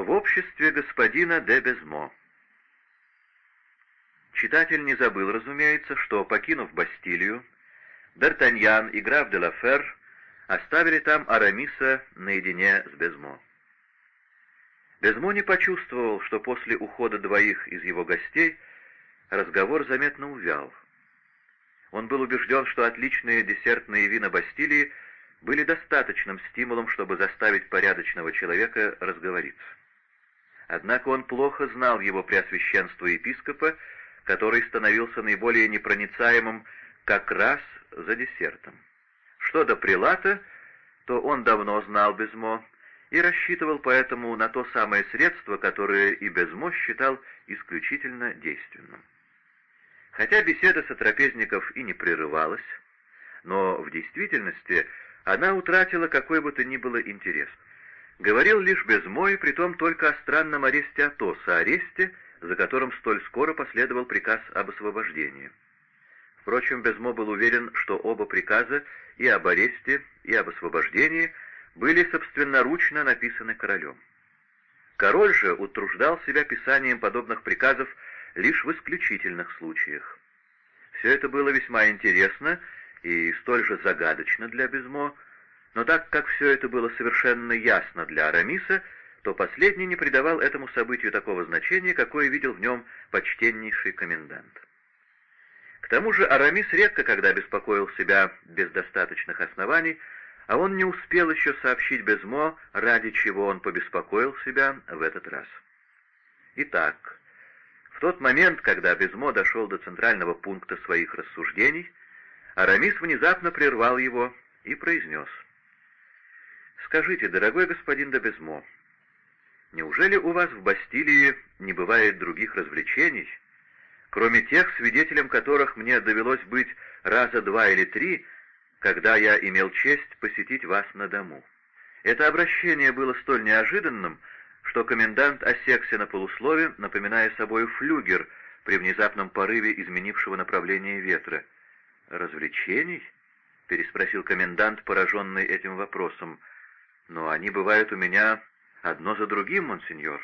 В обществе господина де Безмо. Читатель не забыл, разумеется, что, покинув Бастилию, Д'Артаньян и граф де Лафер оставили там Арамиса наедине с Безмо. Безмо не почувствовал, что после ухода двоих из его гостей разговор заметно увял. Он был убежден, что отличные десертные вина Бастилии были достаточным стимулом, чтобы заставить порядочного человека разговориться. Однако он плохо знал его преосвященство епископа, который становился наиболее непроницаемым как раз за десертом. Что до прилата, то он давно знал Безмо и рассчитывал поэтому на то самое средство, которое и Безмо считал исключительно действенным. Хотя беседа сотрапезников и не прерывалась, но в действительности она утратила какой бы то ни было интерес. Говорил лишь Безмо и притом только о странном аресте Атоса, аресте, за которым столь скоро последовал приказ об освобождении. Впрочем, Безмо был уверен, что оба приказа и об аресте, и об освобождении были собственноручно написаны королем. Король же утруждал себя писанием подобных приказов лишь в исключительных случаях. Все это было весьма интересно и столь же загадочно для Безмо, но так как все это было совершенно ясно для Арамиса, то последний не придавал этому событию такого значения, какое видел в нем почтеннейший комендант. К тому же Арамис редко когда беспокоил себя без достаточных оснований, а он не успел еще сообщить Безмо, ради чего он побеспокоил себя в этот раз. Итак, в тот момент, когда Безмо дошел до центрального пункта своих рассуждений, Арамис внезапно прервал его и произнес. «Скажите, дорогой господин де Безмо, неужели у вас в Бастилии не бывает других развлечений, кроме тех, свидетелем которых мне довелось быть раза два или три, когда я имел честь посетить вас на дому?» Это обращение было столь неожиданным, что комендант осекся на полуслове, напоминая собой флюгер при внезапном порыве изменившего направление ветра. «Развлечений?» — переспросил комендант, пораженный этим вопросом. «Но они бывают у меня одно за другим, монсеньор».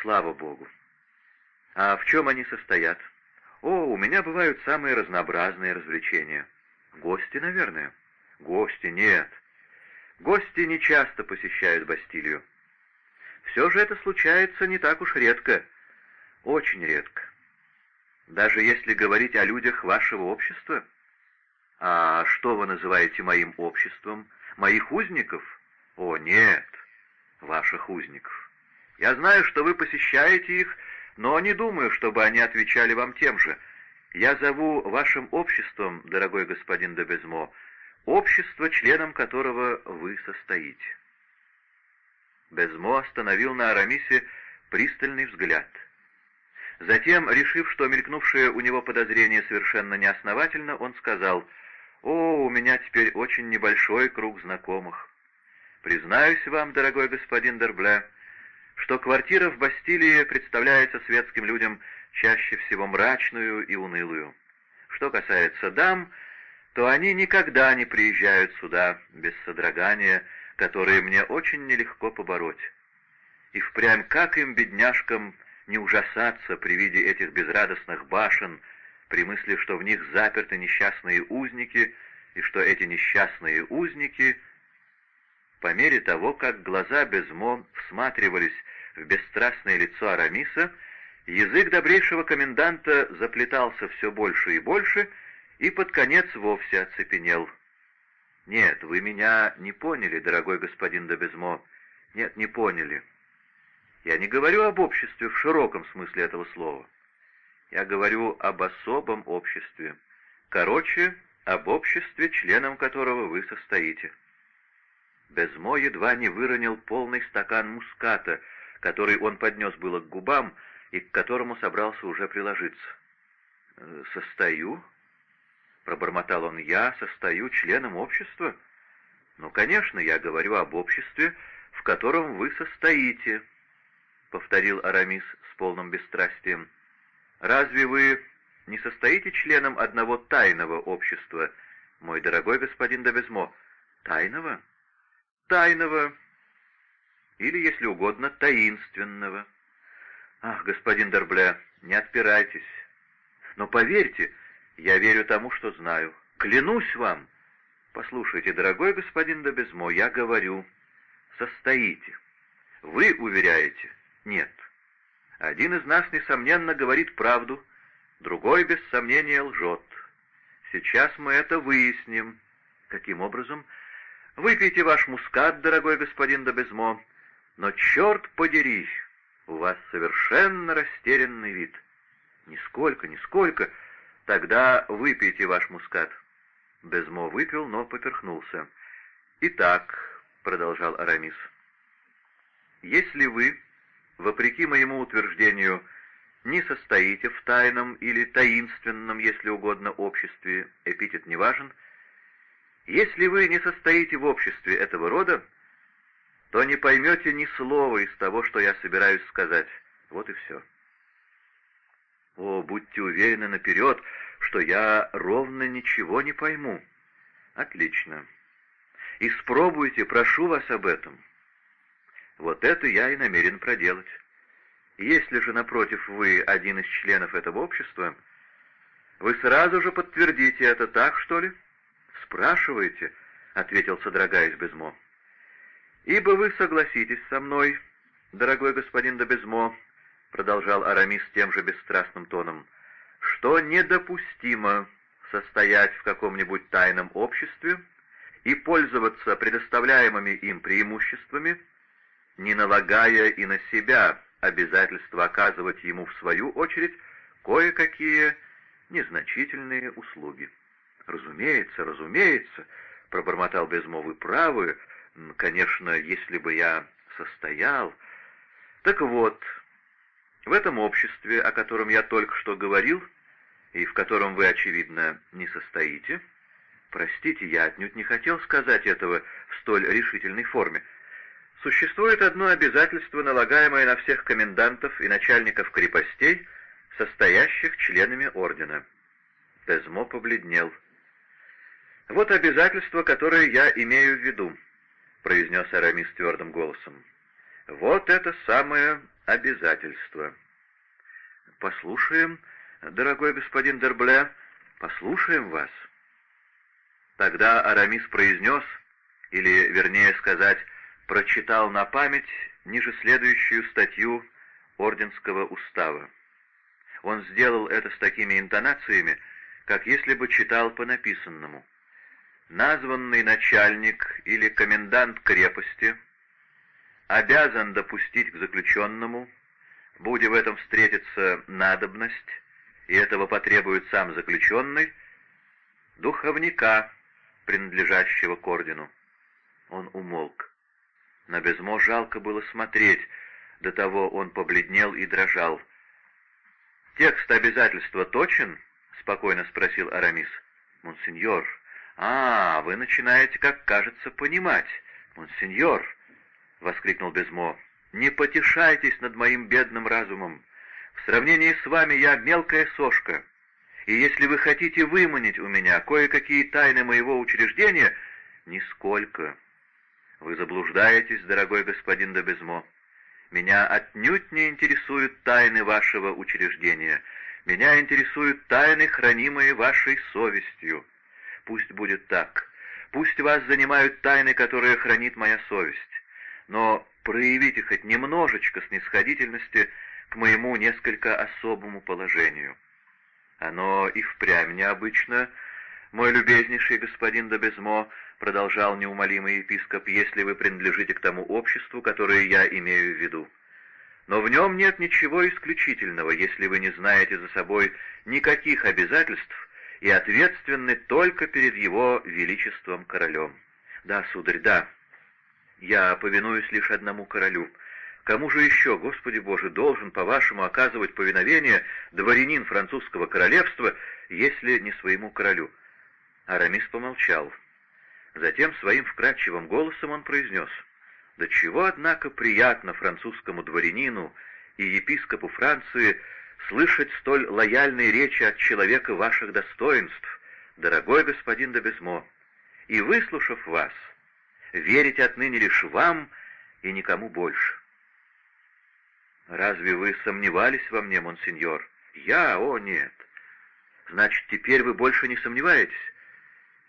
«Слава Богу!» «А в чем они состоят?» «О, у меня бывают самые разнообразные развлечения». «Гости, наверное?» «Гости, нет. Гости не часто посещают Бастилию. Все же это случается не так уж редко. Очень редко. Даже если говорить о людях вашего общества. А что вы называете моим обществом? Моих узников? О, нет, ваших узников. Я знаю, что вы посещаете их, но не думаю, чтобы они отвечали вам тем же. Я зову вашим обществом, дорогой господин Дебезмо, общество, членом которого вы состоите. Безмо остановил на Арамисе пристальный взгляд. Затем, решив, что мелькнувшее у него подозрение совершенно неосновательно, он сказал, «О, у меня теперь очень небольшой круг знакомых. Признаюсь вам, дорогой господин Дербле, что квартира в Бастилии представляется светским людям чаще всего мрачную и унылую. Что касается дам, то они никогда не приезжают сюда без содрогания, которые мне очень нелегко побороть. И впрямь как им, бедняжкам, не ужасаться при виде этих безрадостных башен, при мысли, что в них заперты несчастные узники, и что эти несчастные узники, по мере того, как глаза Безмо всматривались в бесстрастное лицо Арамиса, язык добрейшего коменданта заплетался все больше и больше, и под конец вовсе оцепенел. «Нет, вы меня не поняли, дорогой господин Добезмо. Нет, не поняли. Я не говорю об обществе в широком смысле этого слова. Я говорю об особом обществе. Короче, об обществе, членом которого вы состоите». Безмо едва не выронил полный стакан муската, который он поднес было к губам и к которому собрался уже приложиться. «Э, «Состою?» Пробормотал он, я состою членом общества? Ну, конечно, я говорю об обществе, в котором вы состоите, повторил Арамис с полным бесстрастием. Разве вы не состоите членом одного тайного общества, мой дорогой господин Добезмо? Тайного? Тайного. или, если угодно, таинственного. Ах, господин Дербле, не отпирайтесь. Но поверьте, я верю тому, что знаю. Клянусь вам. Послушайте, дорогой господин Добезмо, я говорю, состоите. Вы уверяете? Нет. Один из нас, несомненно, говорит правду, другой, без сомнения, лжет. Сейчас мы это выясним. Каким образом? Выпейте ваш мускат, дорогой господин Добезмо, но, черт подери, у вас совершенно растерянный вид. Нисколько, нисколько. Тогда выпейте ваш мускат. Безмо выпил, но поперхнулся. «Итак», — продолжал Арамис, — «если вы, вопреки моему утверждению, не состоите в тайном или таинственном, если угодно, обществе, эпитет не важен, если вы не состоите в обществе этого рода, то не поймете ни слова из того, что я собираюсь сказать. Вот и все. О, будьте уверены наперед, что я ровно ничего не пойму. Отлично. Испробуйте, прошу вас об этом. Вот это я и намерен проделать. Если же, напротив, вы один из членов этого общества, вы сразу же подтвердите это так, что ли? Спрашивайте, — ответил, содрогаясь Безмо. Ибо вы согласитесь со мной, дорогой господин Добезмо, — продолжал Арамис тем же бесстрастным тоном, — что недопустимо состоять в каком-нибудь тайном обществе и пользоваться предоставляемыми им преимуществами, не налагая и на себя обязательство оказывать ему в свою очередь кое-какие незначительные услуги. «Разумеется, разумеется», — пробормотал Безмовый правы, «конечно, если бы я состоял...» «Так вот, в этом обществе, о котором я только что говорил, и в котором вы, очевидно, не состоите, простите, я отнюдь не хотел сказать этого в столь решительной форме, существует одно обязательство, налагаемое на всех комендантов и начальников крепостей, состоящих членами ордена. Тезмо побледнел. «Вот обязательство, которое я имею в виду», — произнес Арамис твердым голосом. «Вот это самое обязательство». «Послушаем», дорогой господин Дербле, послушаем вас». Тогда Арамис произнес, или, вернее сказать, прочитал на память ниже следующую статью Орденского устава. Он сделал это с такими интонациями, как если бы читал по написанному. Названный начальник или комендант крепости обязан допустить к заключенному, будь в этом встретиться надобность, и этого потребует сам заключенный, духовника, принадлежащего к ордену. Он умолк. На Безмо жалко было смотреть, до того он побледнел и дрожал. «Текст обязательства точен?» — спокойно спросил Арамис. «Монсеньор, а, вы начинаете, как кажется, понимать. Монсеньор!» — воскликнул Безмо. «Не потешайтесь над моим бедным разумом. В сравнении с вами я мелкая сошка, и если вы хотите выманить у меня кое-какие тайны моего учреждения, нисколько. Вы заблуждаетесь, дорогой господин Добезмо. Меня отнюдь не интересуют тайны вашего учреждения. Меня интересуют тайны, хранимые вашей совестью. Пусть будет так. Пусть вас занимают тайны, которые хранит моя совесть. Но проявите хоть немножечко снисходительности к моему несколько особому положению. Оно и впрямь необычно, мой любезнейший господин Добезмо, продолжал неумолимый епископ, если вы принадлежите к тому обществу, которое я имею в виду. Но в нем нет ничего исключительного, если вы не знаете за собой никаких обязательств и ответственны только перед его величеством королем. Да, сударь, да. Я повинуюсь лишь одному королю — Кому же еще, Господи Боже, должен, по-вашему, оказывать повиновение дворянин французского королевства, если не своему королю?» Арамис помолчал. Затем своим вкрадчивым голосом он произнес, «Да чего, однако, приятно французскому дворянину и епископу Франции слышать столь лояльные речи от человека ваших достоинств, дорогой господин де Безмо, и, выслушав вас, верить отныне лишь вам — и никому больше. «Разве вы сомневались во мне, монсеньор?» «Я? О, нет!» «Значит, теперь вы больше не сомневаетесь?»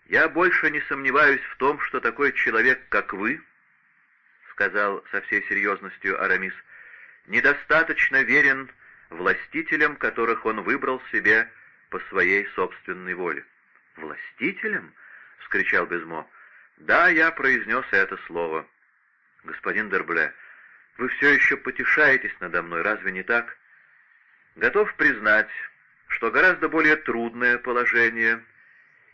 «Я больше не сомневаюсь в том, что такой человек, как вы, — сказал со всей серьезностью Арамис, — недостаточно верен властителям, которых он выбрал себе по своей собственной воле». «Властителям?» — вскричал Безмо. «Да, я произнес это слово. Господин Дербле, вы все еще потешаетесь надо мной, разве не так? Готов признать, что гораздо более трудное положение —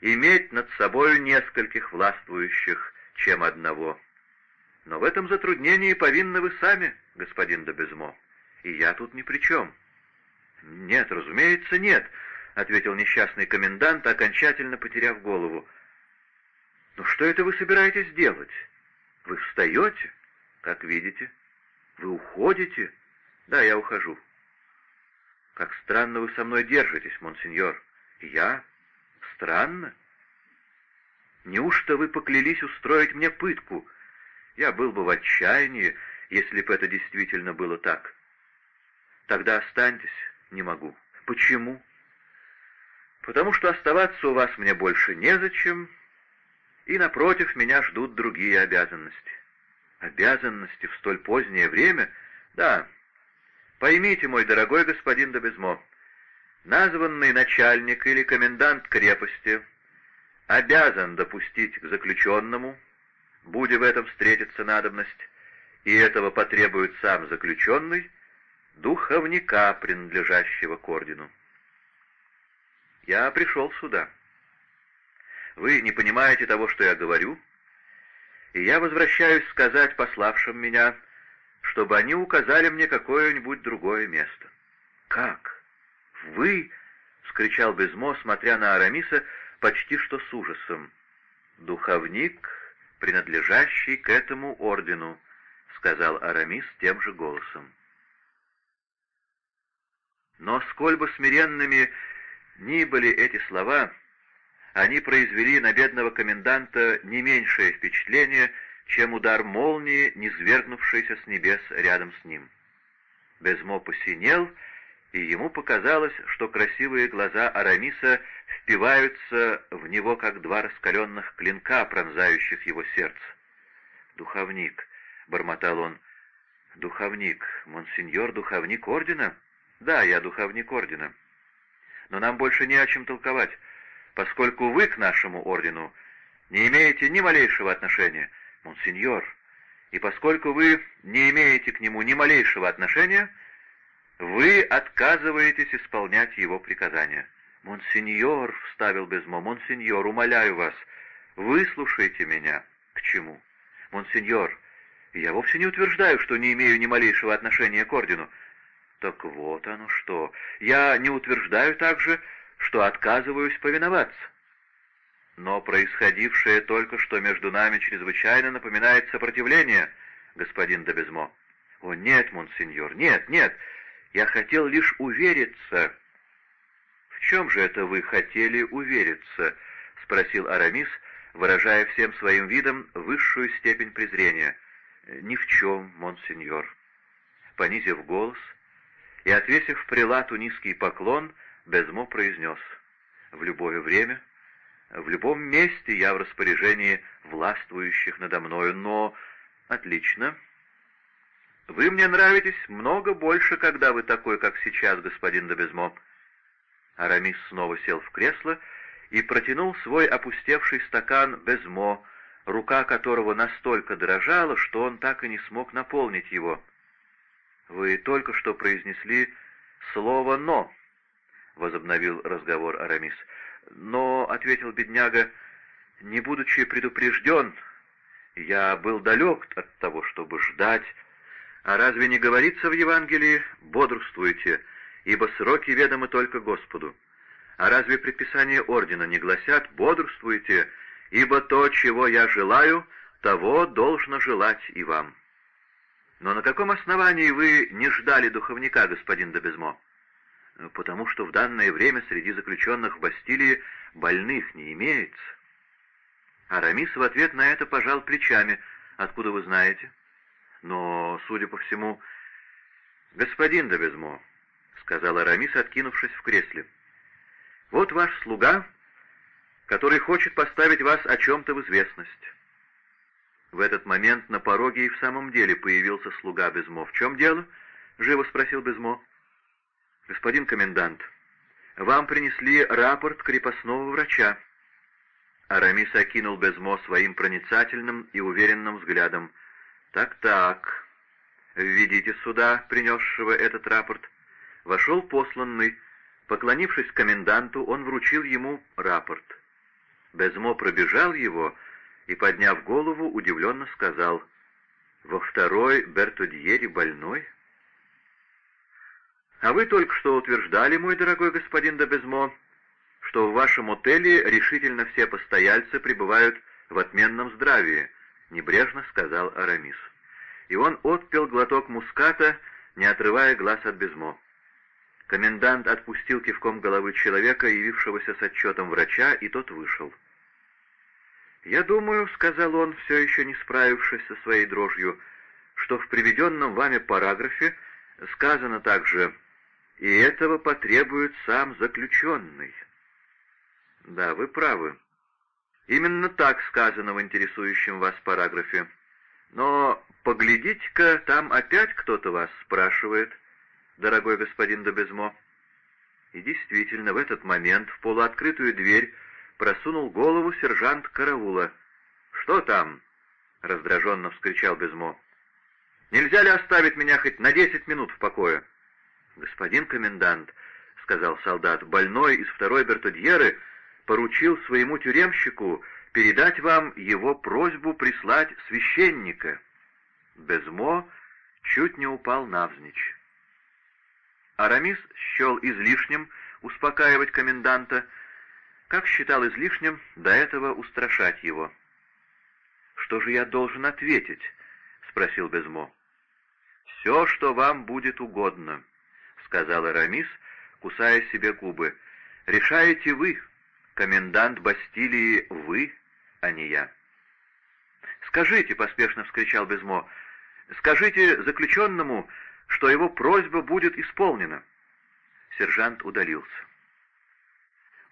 иметь над собою нескольких властвующих, чем одного. Но в этом затруднении повинны вы сами, господин Добезмо, и я тут ни при чем. Нет, разумеется, нет, — ответил несчастный комендант, окончательно потеряв голову. «Но что это вы собираетесь делать? Вы встаете? Как видите. Вы уходите? Да, я ухожу. Как странно вы со мной держитесь, монсеньор. Я? Странно? Неужто вы поклялись устроить мне пытку? Я был бы в отчаянии, если бы это действительно было так. Тогда останьтесь, не могу. Почему? Потому что оставаться у вас мне больше незачем, и, напротив, меня ждут другие обязанности. Обязанности в столь позднее время? Да, Поймите, мой дорогой господин Добезмо, названный начальник или комендант крепости обязан допустить к заключенному, будя в этом встретиться надобность, и этого потребует сам заключенный, духовника, принадлежащего к ордену. Я пришел сюда. Вы не понимаете того, что я говорю, и я возвращаюсь сказать пославшим меня, чтобы они указали мне какое-нибудь другое место. «Как? Вы?» — вскричал Безмо, смотря на Арамиса почти что с ужасом. «Духовник, принадлежащий к этому ордену», — сказал Арамис тем же голосом. Но сколь бы смиренными ни были эти слова, они произвели на бедного коменданта не меньшее впечатление, чем удар молнии, низвергнувшейся с небес рядом с ним. Безмо посинел, и ему показалось, что красивые глаза Арамиса впиваются в него, как два раскаленных клинка, пронзающих его сердце. «Духовник», — бормотал он, — «духовник, монсеньор, духовник ордена?» «Да, я духовник ордена. Но нам больше не о чем толковать, поскольку вы к нашему ордену не имеете ни малейшего отношения» монсеньор, и поскольку вы не имеете к нему ни малейшего отношения, вы отказываетесь исполнять его приказания. «Монсеньор», — вставил Безмо, — «монсеньор, умоляю вас, выслушайте меня». «К чему?» «Монсеньор, я вовсе не утверждаю, что не имею ни малейшего отношения к ордену». «Так вот оно что. Я не утверждаю также, что отказываюсь повиноваться. Но происходившее только что между нами чрезвычайно напоминает сопротивление, господин Добезмо. О, нет, монсеньор, нет, нет, я хотел лишь увериться. В чем же это вы хотели увериться? Спросил Арамис, выражая всем своим видом высшую степень презрения. Ни в чем, монсеньор. Понизив голос и отвесив прилату низкий поклон, Безмо произнес. В любое время в любом месте я в распоряжении властвующих надо мною, но... Отлично. Вы мне нравитесь много больше, когда вы такой, как сейчас, господин Добезмо. Арамис снова сел в кресло и протянул свой опустевший стакан Безмо, рука которого настолько дрожала, что он так и не смог наполнить его. «Вы только что произнесли слово «но», — возобновил разговор Арамис. Но, — ответил бедняга, — не будучи предупрежден, я был далек от того, чтобы ждать. А разве не говорится в Евангелии «бодрствуйте», ибо сроки ведомы только Господу»? А разве предписания ордена не гласят «бодрствуйте», ибо то, чего я желаю, того должно желать и вам? Но на каком основании вы не ждали духовника, господин Добезмо? потому что в данное время среди заключенных в Бастилии больных не имеется. Арамис в ответ на это пожал плечами. «Откуда вы знаете?» Но, судя по всему... «Господин де Безмо», — сказал Арамис, откинувшись в кресле, — «вот ваш слуга, который хочет поставить вас о чем-то в известность». В этот момент на пороге и в самом деле появился слуга Безмо. «В чем дело?» — живо спросил Безмо. «Господин комендант, вам принесли рапорт крепостного врача». Арамис окинул Безмо своим проницательным и уверенным взглядом. «Так-так, введите сюда принесшего этот рапорт». Вошел посланный. Поклонившись коменданту, он вручил ему рапорт. Безмо пробежал его и, подняв голову, удивленно сказал, «Во второй Бертудьере больной?» «А вы только что утверждали, мой дорогой господин де Безмо, что в вашем отеле решительно все постояльцы пребывают в отменном здравии», — небрежно сказал Арамис. И он отпил глоток муската, не отрывая глаз от Безмо. Комендант отпустил кивком головы человека, явившегося с отчетом врача, и тот вышел. «Я думаю», — сказал он, все еще не справившись со своей дрожью, «что в приведенном вами параграфе сказано также «и этого потребует сам заключенный». Да, вы правы. Именно так сказано в интересующем вас параграфе. Но поглядите-ка, там опять кто-то вас спрашивает, дорогой господин Добезмо. И действительно, в этот момент в полуоткрытую дверь просунул голову сержант караула. «Что там?» — раздраженно вскричал Безмо. «Нельзя ли оставить меня хоть на десять минут в покое?» «Господин комендант», — сказал солдат, — «больной из второй Бертудьеры поручил своему тюремщику передать вам его просьбу прислать священника». Безмо чуть не упал навзничь. Арамис счел излишним успокаивать коменданта, как считал излишним до этого устрашать его. «Что же я должен ответить?» — спросил Безмо. «Все, что вам будет угодно», — сказал Арамис, кусая себе губы. «Решаете вы, комендант Бастилии, вы, а не я». «Скажите», — поспешно вскричал Безмо, — «скажите заключенному, что его просьба будет исполнена». Сержант удалился.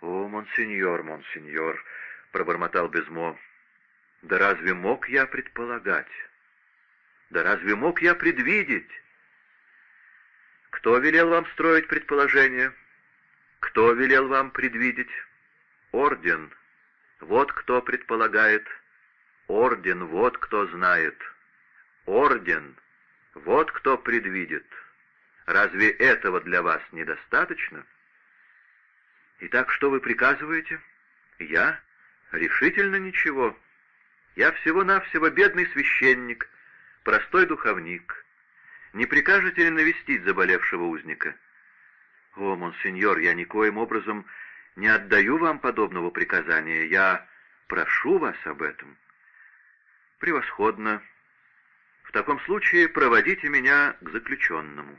«О, монсеньор, монсеньор», — пробормотал Безмо, — «да разве мог я предполагать? Да разве мог я предвидеть?» «Кто велел вам строить предположение? Кто велел вам предвидеть? Орден. Вот кто предполагает. Орден, вот кто знает. Орден, вот кто предвидит. Разве этого для вас недостаточно?» «Итак, что вы приказываете?» «Я? Решительно ничего. Я всего-навсего бедный священник, простой духовник. Не прикажете ли навестить заболевшего узника?» «О, монсеньор, я никоим образом не отдаю вам подобного приказания. Я прошу вас об этом». «Превосходно. В таком случае проводите меня к заключенному».